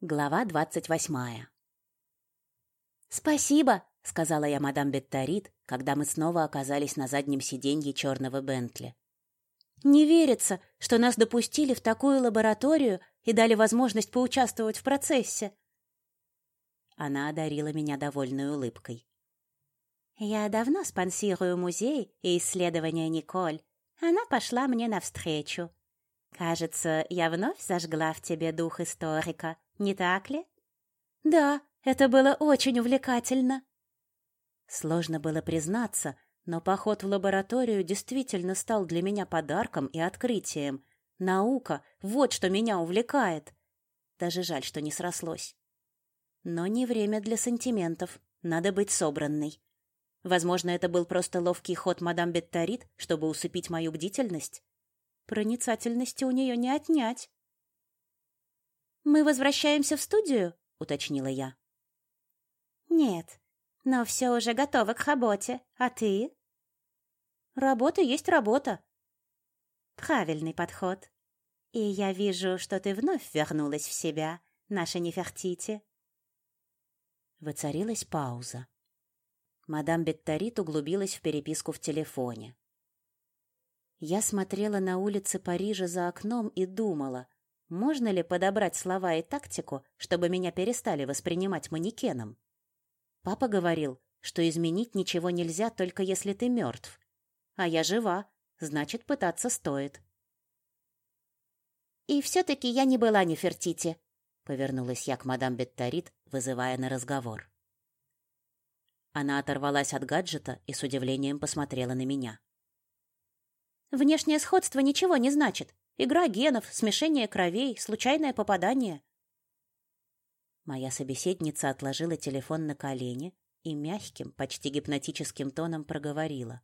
Глава двадцать восьмая. «Спасибо», — сказала я мадам Бетторит, когда мы снова оказались на заднем сиденье черного Бентли. «Не верится, что нас допустили в такую лабораторию и дали возможность поучаствовать в процессе». Она одарила меня довольной улыбкой. «Я давно спонсирую музей и исследования Николь. Она пошла мне навстречу. Кажется, я вновь зажгла в тебе дух историка, не так ли? Да, это было очень увлекательно. Сложно было признаться, но поход в лабораторию действительно стал для меня подарком и открытием. Наука — вот что меня увлекает. Даже жаль, что не срослось. Но не время для сантиментов, надо быть собранной. Возможно, это был просто ловкий ход мадам Бетторит, чтобы усыпить мою бдительность. Проницательности у нее не отнять. «Мы возвращаемся в студию?» — уточнила я. «Нет, но все уже готово к работе. А ты?» «Работа есть работа». «Правильный подход. И я вижу, что ты вновь вернулась в себя, наша Нефертити». Воцарилась пауза. Мадам Бетторит углубилась в переписку в телефоне. Я смотрела на улицы Парижа за окном и думала — можно ли подобрать слова и тактику, чтобы меня перестали воспринимать манекеном? Папа говорил, что изменить ничего нельзя, только если ты мертв. А я жива, значит, пытаться стоит. «И все-таки я не была Нефертити», — повернулась я к мадам Бетторит, вызывая на разговор. Она оторвалась от гаджета и с удивлением посмотрела на меня. «Внешнее сходство ничего не значит. Игра генов, смешение кровей, случайное попадание. Моя собеседница отложила телефон на колени и мягким, почти гипнотическим тоном проговорила.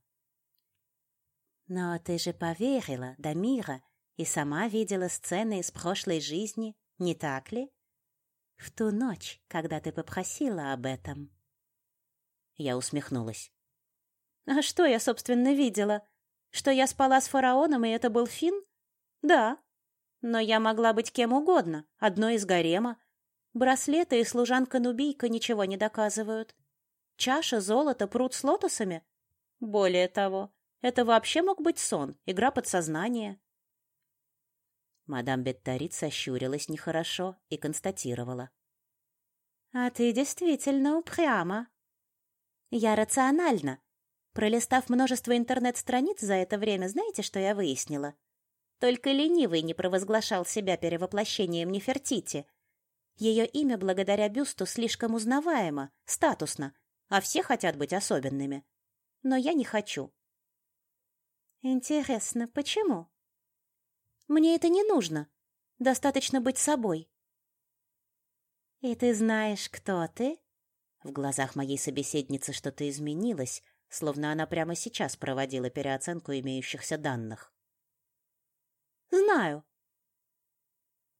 «Но ты же поверила, Дамира, и сама видела сцены из прошлой жизни, не так ли? В ту ночь, когда ты попросила об этом». Я усмехнулась. «А что я, собственно, видела? Что я спала с фараоном, и это был Финн? Да. Но я могла быть кем угодно, одной из гарема. Браслеты и служанка-нубийка ничего не доказывают. Чаша, золото, пруд с лотосами? Более того, это вообще мог быть сон, игра подсознания. Мадам Бетторит сощурилась нехорошо и констатировала. «А ты действительно упряма». «Я рациональна. Пролистав множество интернет-страниц за это время, знаете, что я выяснила? Только ленивый не провозглашал себя перевоплощением Нефертити. Ее имя благодаря бюсту слишком узнаваемо, статусно, а все хотят быть особенными. Но я не хочу. Интересно, почему? Мне это не нужно. Достаточно быть собой. И ты знаешь, кто ты? В глазах моей собеседницы что-то изменилось, словно она прямо сейчас проводила переоценку имеющихся данных. Знаю.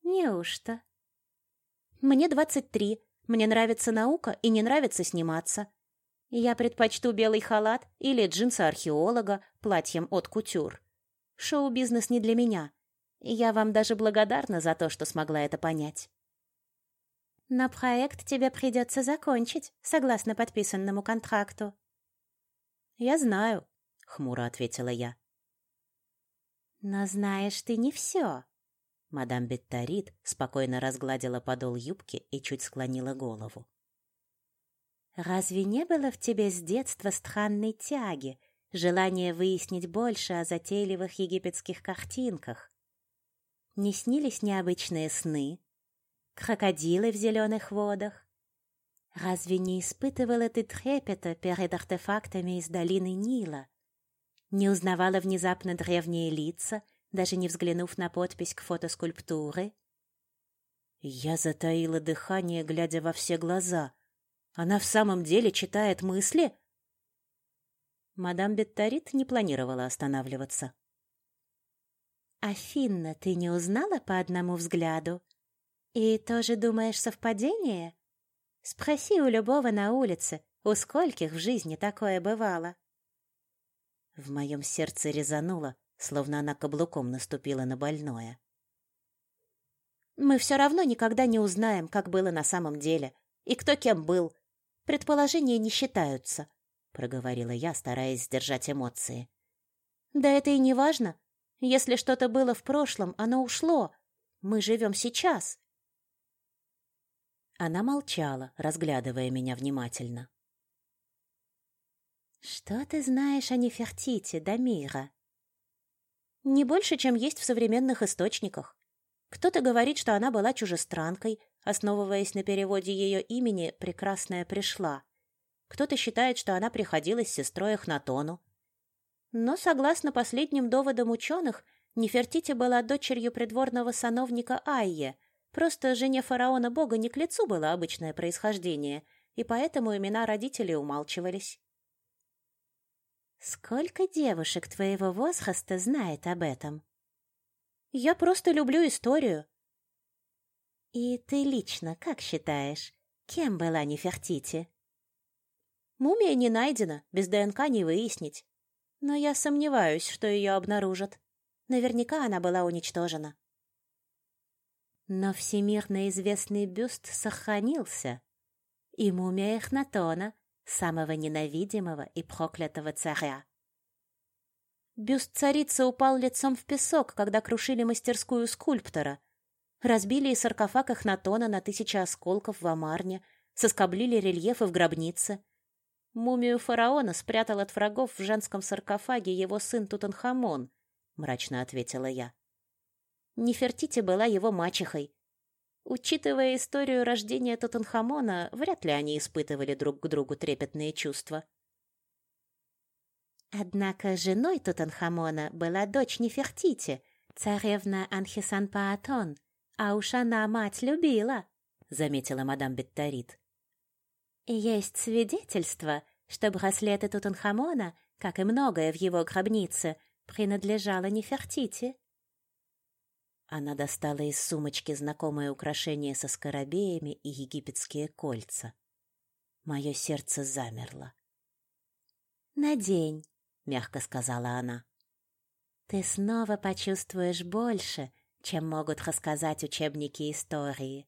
Неужто? Мне двадцать три. Мне нравится наука и не нравится сниматься. Я предпочту белый халат или джинсы археолога платьем от кутюр. Шоу-бизнес не для меня. Я вам даже благодарна за то, что смогла это понять. Но проект тебе придется закончить, согласно подписанному контракту. Я знаю, хмуро ответила я. Но знаешь ты не все. Мадам Бетторит спокойно разгладила подол юбки и чуть склонила голову. Разве не было в тебе с детства странной тяги, желания выяснить больше о затейливых египетских картинках? Не снились необычные сны? Крокодилы в зеленых водах? Разве не испытывала ты трепета перед артефактами из долины Нила? Не узнавала внезапно древние лица, даже не взглянув на подпись к фотоскульптуре. Я затаила дыхание, глядя во все глаза. Она в самом деле читает мысли? Мадам Бетторит не планировала останавливаться. «Афинна, ты не узнала по одному взгляду? И тоже думаешь совпадение? Спроси у любого на улице, у скольких в жизни такое бывало?» В моем сердце резануло, словно она каблуком наступила на больное. Мы все равно никогда не узнаем, как было на самом деле, и кто кем был. Предположения не считаются, — проговорила я, стараясь сдержать эмоции. Да это и не важно. Если что-то было в прошлом, оно ушло. Мы живем сейчас. Она молчала, разглядывая меня внимательно. «Что ты знаешь о Нефертите, Дамира?» «Не больше, чем есть в современных источниках. Кто-то говорит, что она была чужестранкой, основываясь на переводе ее имени «Прекрасная пришла». Кто-то считает, что она приходилась сестрой Эхнатону. Но, согласно последним доводам ученых, Нефертити была дочерью придворного сановника Айе. Просто жене фараона бога не к лицу было обычное происхождение, и поэтому имена родителей умалчивались. «Сколько девушек твоего возраста знает об этом?» «Я просто люблю историю». «И ты лично как считаешь, кем была Нефертити?» «Мумия не найдена, без ДНК не выяснить. Но я сомневаюсь, что ее обнаружат. Наверняка она была уничтожена». Но всемирно известный бюст сохранился, и мумия Эхнатона самого ненавидимого и проклятого царя. Бюст царицы упал лицом в песок, когда крушили мастерскую скульптора. Разбили и саркофаг Эхнатона на тысячи осколков в Амарне, соскоблили рельефы в гробнице. Мумию фараона спрятал от врагов в женском саркофаге его сын Тутанхамон, мрачно ответила я. Нефертити была его мачехой, Учитывая историю рождения Тутанхамона, вряд ли они испытывали друг к другу трепетные чувства. Однако женой Тутанхамона была дочь Нефертити, царевна Анхисанпаатон, а уж она мать любила, заметила мадам Бетторит. Есть свидетельство, что браслеты Тутанхамона, как и многое в его гробнице, принадлежало Нефертити. Она достала из сумочки знакомое украшение со скоробеями и египетские кольца. Мое сердце замерло. «Надень», — мягко сказала она. «Ты снова почувствуешь больше, чем могут рассказать учебники истории».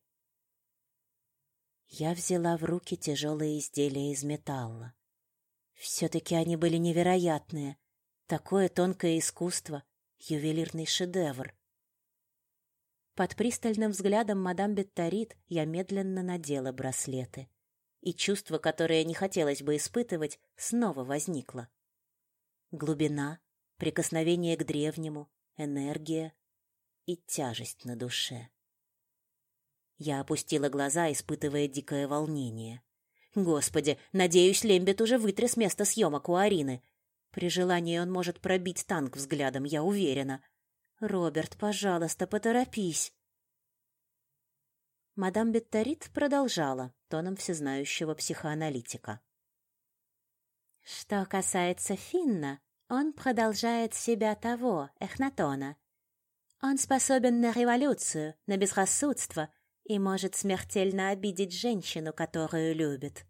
Я взяла в руки тяжелые изделия из металла. Все-таки они были невероятные. Такое тонкое искусство, ювелирный шедевр. Под пристальным взглядом мадам Бетторит я медленно надела браслеты. И чувство, которое не хотелось бы испытывать, снова возникло. Глубина, прикосновение к древнему, энергия и тяжесть на душе. Я опустила глаза, испытывая дикое волнение. Господи, надеюсь, Лембет уже вытряс место съемок у Арины. При желании он может пробить танк взглядом, я уверена. Роберт, пожалуйста, поторопись. Мадам Бетторит продолжала тоном всезнающего психоаналитика. Что касается Финна, он продолжает себя того, Эхнатона. Он способен на революцию, на безрассудство и может смертельно обидеть женщину, которую любит.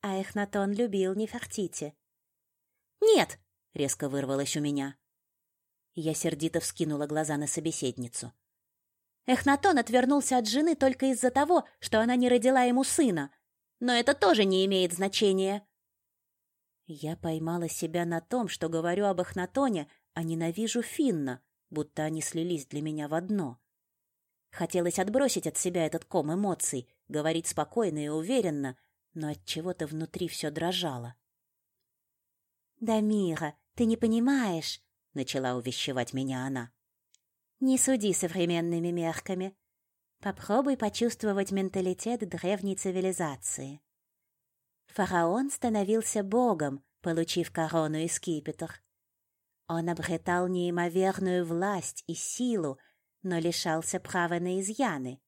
А Эхнатон любил Нефертити. «Нет!» — резко вырвалось у меня. Я сердито вскинула глаза на собеседницу. Эхнатон отвернулся от жены только из-за того, что она не родила ему сына. Но это тоже не имеет значения. Я поймала себя на том, что говорю об Эхнатоне, а ненавижу Финна, будто они слились для меня в одно. Хотелось отбросить от себя этот ком эмоций, говорить спокойно и уверенно, но от чего-то внутри все дрожало. «Да, Мира, ты не понимаешь», — начала увещевать меня она. «Не суди современными мерками. Попробуй почувствовать менталитет древней цивилизации. Фараон становился богом, получив корону и скипетр. Он обретал неимоверную власть и силу, но лишался права на изъяны.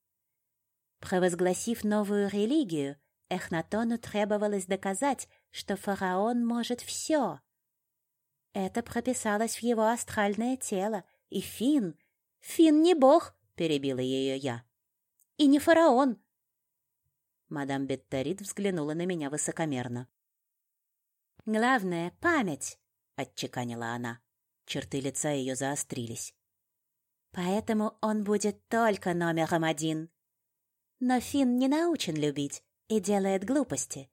Провозгласив новую религию, Эхнатону требовалось доказать, что фараон может все — это прописалось в его астральное тело, и Фин... Фин не бог, перебила ее я. И не фараон. Мадам Бетторит взглянула на меня высокомерно. Главное — память, отчеканила она. Черты лица ее заострились. Поэтому он будет только номером один. Но Финн не научен любить и делает глупости.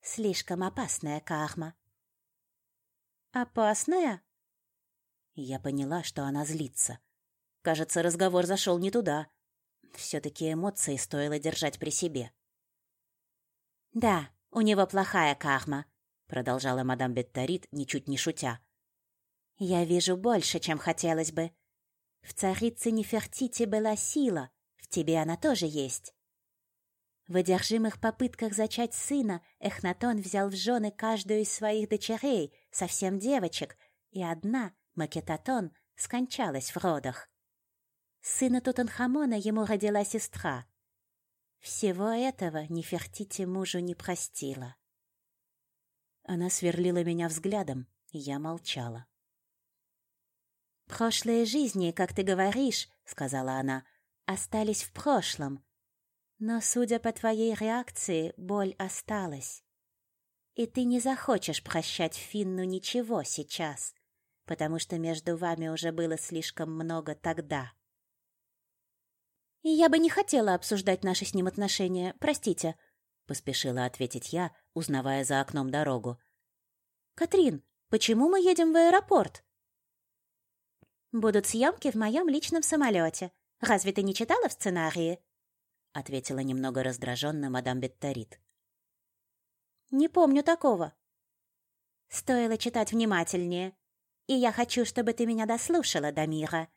Слишком опасная карма. Опасная? Я поняла, что она злится. Кажется, разговор зашел не туда. Все-таки эмоции стоило держать при себе. «Да, у него плохая карма», — продолжала мадам Бетторит, ничуть не шутя. «Я вижу больше, чем хотелось бы. В царице Нефертити была сила, в тебе она тоже есть. В одержимых попытках зачать сына Эхнатон взял в жены каждую из своих дочерей, совсем девочек, и одна, Макетатон, скончалась в родах. Сына Тутанхамона ему родила сестра. Всего этого Нефертити мужу не простила. Она сверлила меня взглядом, и я молчала. «Прошлые жизни, как ты говоришь, — сказала она, — остались в прошлом. Но, судя по твоей реакции, боль осталась. И ты не захочешь прощать Финну ничего сейчас, потому что между вами уже было слишком много тогда». «И я бы не хотела обсуждать наши с ним отношения, простите», — поспешила ответить я, узнавая за окном дорогу. «Катрин, почему мы едем в аэропорт?» Будут съемки в моем личном самолете. Разве ты не читала в сценарии?» — ответила немного раздраженно мадам Бетторит. «Не помню такого». «Стоило читать внимательнее. И я хочу, чтобы ты меня дослушала, Дамира.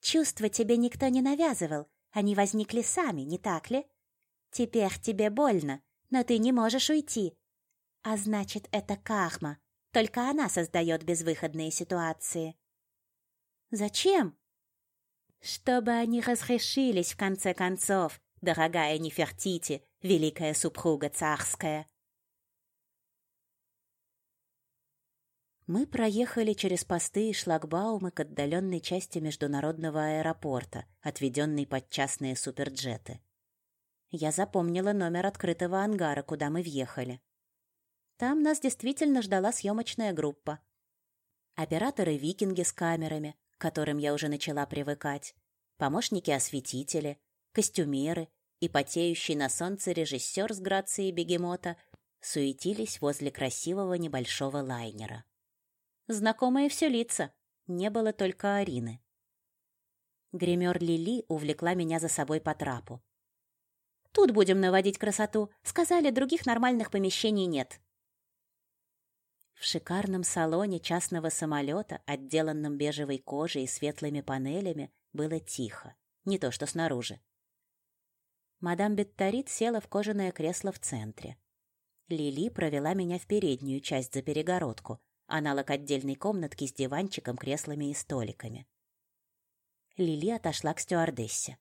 Чувства тебе никто не навязывал, они возникли сами, не так ли? Теперь тебе больно, но ты не можешь уйти. А значит, это карма, только она создает безвыходные ситуации». Зачем? Чтобы они разрешились в конце концов, дорогая Нефертити, великая супруга царская. Мы проехали через посты и шлагбаумы к отдаленной части международного аэропорта, отведенной под частные суперджеты. Я запомнила номер открытого ангара, куда мы въехали. Там нас действительно ждала съемочная группа. Операторы-викинги с камерами, к которым я уже начала привыкать, помощники-осветители, костюмеры и потеющий на солнце режиссер с грацией бегемота суетились возле красивого небольшого лайнера. Знакомые все лица, не было только Арины. Гример Лили увлекла меня за собой по трапу. «Тут будем наводить красоту. Сказали, других нормальных помещений нет». В шикарном салоне частного самолета, отделанном бежевой кожей и светлыми панелями, было тихо, не то что снаружи. Мадам Бетторит села в кожаное кресло в центре. Лили провела меня в переднюю часть за перегородку, аналог отдельной комнатки с диванчиком, креслами и столиками. Лили отошла к стюардессе.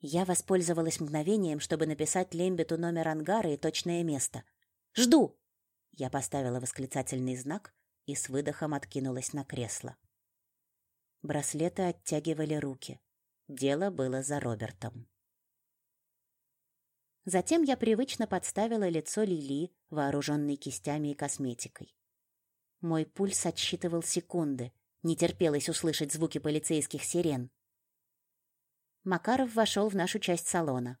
Я воспользовалась мгновением, чтобы написать Лембету номер ангара и точное место. «Жду!» Я поставила восклицательный знак и с выдохом откинулась на кресло. Браслеты оттягивали руки. Дело было за Робертом. Затем я привычно подставила лицо Лили, вооруженной кистями и косметикой. Мой пульс отсчитывал секунды, не терпелось услышать звуки полицейских сирен. Макаров вошел в нашу часть салона.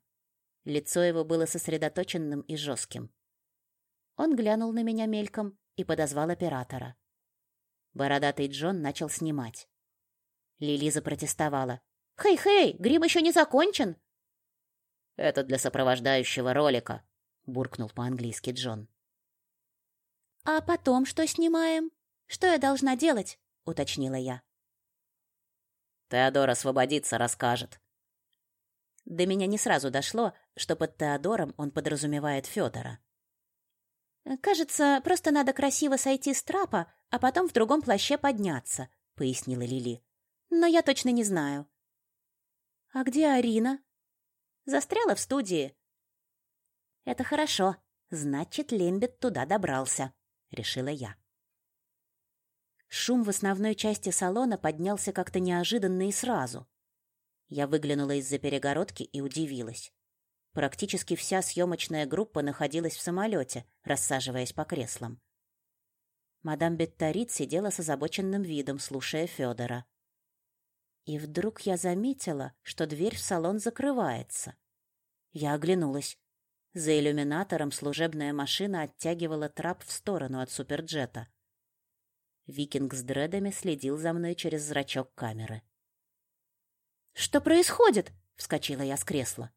Лицо его было сосредоточенным и жестким. Он глянул на меня мельком и подозвал оператора. Бородатый Джон начал снимать. Лили запротестовала. «Хей-хей, грим еще не закончен!» «Это для сопровождающего ролика», — буркнул по-английски Джон. «А потом что снимаем? Что я должна делать?» — уточнила я. «Теодор освободится, расскажет». До меня не сразу дошло, что под Теодором он подразумевает Федора. «Кажется, просто надо красиво сойти с трапа, а потом в другом плаще подняться», — пояснила Лили. «Но я точно не знаю». «А где Арина?» «Застряла в студии». «Это хорошо. Значит, Лембет туда добрался», — решила я. Шум в основной части салона поднялся как-то неожиданно и сразу. Я выглянула из-за перегородки и удивилась. Практически вся съемочная группа находилась в самолете, рассаживаясь по креслам. Мадам Бетторит сидела с озабоченным видом, слушая Федора. И вдруг я заметила, что дверь в салон закрывается. Я оглянулась. За иллюминатором служебная машина оттягивала трап в сторону от суперджета. Викинг с дредами следил за мной через зрачок камеры. «Что происходит?» — вскочила я с кресла.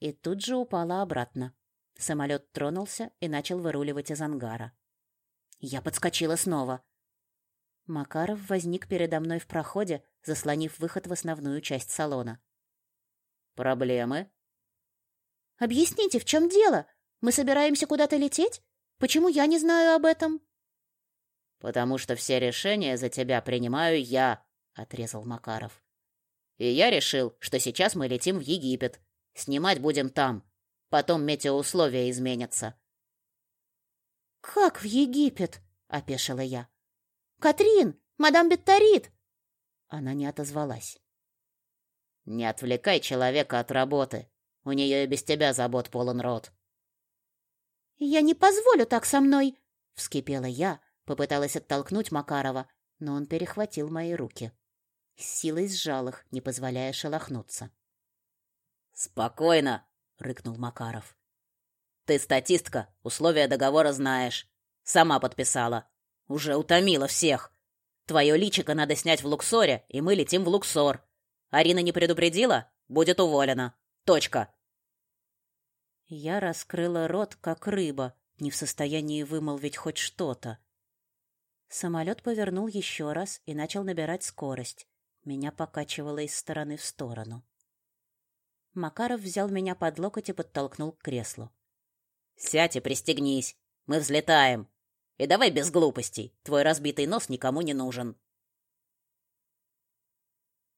И тут же упала обратно. Самолет тронулся и начал выруливать из ангара. Я подскочила снова. Макаров возник передо мной в проходе, заслонив выход в основную часть салона. «Проблемы?» «Объясните, в чем дело? Мы собираемся куда-то лететь? Почему я не знаю об этом?» «Потому что все решения за тебя принимаю я», — отрезал Макаров. «И я решил, что сейчас мы летим в Египет. Снимать будем там. Потом метеоусловия изменятся». «Как в Египет?» — опешила я. «Катрин! Мадам Бетторит!» Она не отозвалась. «Не отвлекай человека от работы. У нее и без тебя забот полон рот». «Я не позволю так со мной!» — вскипела я, попыталась оттолкнуть Макарова, но он перехватил мои руки. С силой сжал их, не позволяя шелохнуться. «Спокойно!» — рыкнул Макаров. «Ты статистка, условия договора знаешь. Сама подписала. Уже утомила всех. Твое личико надо снять в Луксоре, и мы летим в Луксор. Арина не предупредила? Будет уволена. Точка. Я раскрыла рот, как рыба, не в состоянии вымолвить хоть что-то. Самолет повернул еще раз и начал набирать скорость. Меня покачивало из стороны в сторону. Макаров взял меня под локоть и подтолкнул к креслу. «Сядь и пристегнись. Мы взлетаем. И давай без глупостей. Твой разбитый нос никому не нужен.